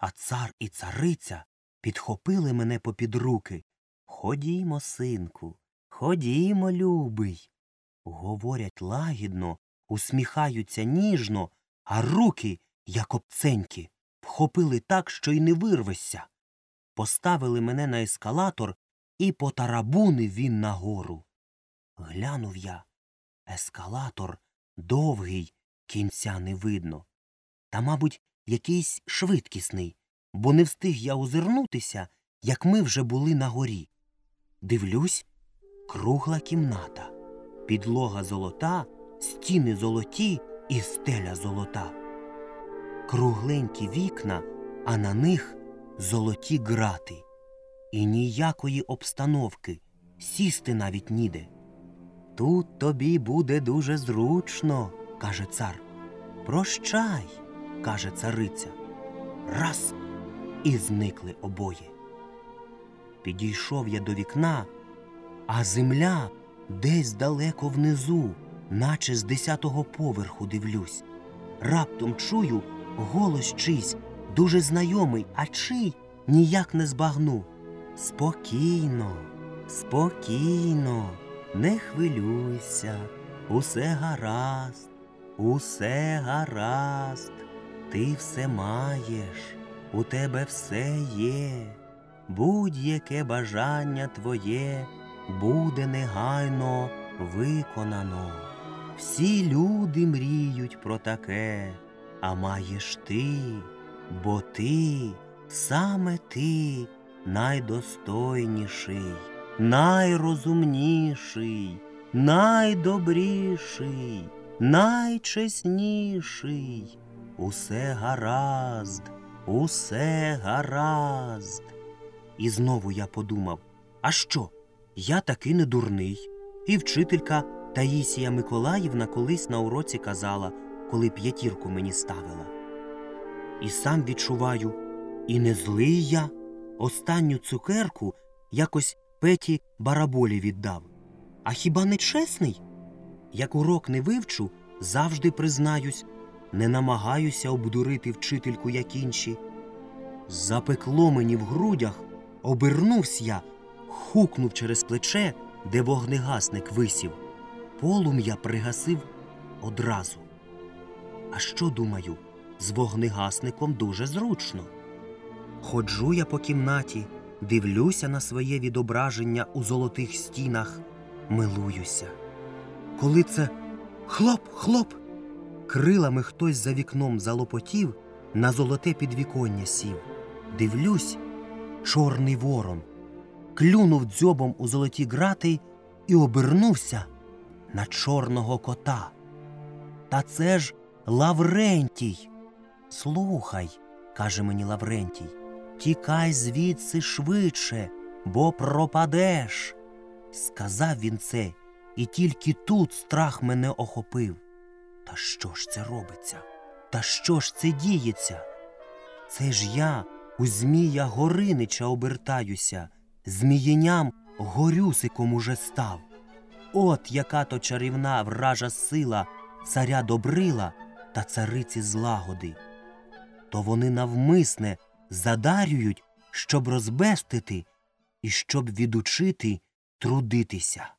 а цар і цариця підхопили мене попід руки. Ходімо, синку, ходімо, любий. Говорять лагідно, усміхаються ніжно, а руки, як обценьки, вхопили так, що й не вирвешся. Поставили мене на ескалатор і потарабунив він нагору. Глянув я. Ескалатор довгий, кінця не видно. Та, мабуть, якийсь швидкісний, бо не встиг я озирнутися, як ми вже були на горі. Дивлюсь, кругла кімната, підлога золота, стіни золоті і стеля золота. Кругленькі вікна, а на них золоті грати. І ніякої обстановки, сісти навіть ніде. Тут тобі буде дуже зручно, каже цар. Прощай, каже цариця. Раз і зникли обоє. Підійшов я до вікна, а земля десь далеко внизу, наче з десятого поверху дивлюсь. Раптом чую голос чийсь, дуже знайомий, а чий ніяк не збагну. Спокійно, спокійно, не хвилюйся, усе гаразд, усе гаразд, ти все маєш, у тебе все є, будь-яке бажання твоє буде негайно виконано. Всі люди мріють про таке, а маєш ти, бо ти, саме ти, найдостойніший, найрозумніший, найдобріший, найчесніший. Усе гаразд, усе гаразд. І знову я подумав а що? Я таки не дурний. І вчителька Таїсія Миколаївна колись на уроці казала, коли п'ятірку мені ставила. І сам відчуваю, і не злий я. Останню цукерку якось Петі бараболі віддав. А хіба не чесний? Як урок не вивчу, завжди признаюсь, не намагаюся обдурити вчительку, як інші. Запекло мені в грудях, обернувся я, хукнув через плече, де вогнегасник висів. Полум'я пригасив одразу. А що думаю, з вогнегасником дуже зручно. Ходжу я по кімнаті, дивлюся на своє відображення у золотих стінах, милуюся. Коли це хлоп, хлоп, крилами хтось за вікном залопотів, на золоте підвіконня сів. Дивлюсь, чорний ворон, клюнув дзьобом у золоті грати і обернувся на чорного кота. Та це ж Лаврентій. Слухай, каже мені Лаврентій, тікай звідси швидше, бо пропадеш. Сказав він це, і тільки тут страх мене охопив. Та що ж це робиться? Та що ж це діється? Це ж я у Змія Горинича обертаюся, змієням горюсиком уже став. От яка то чарівна вража сила царя добрила та цариці злагоди. То вони навмисне задарюють, щоб розбестити і щоб відучити трудитися.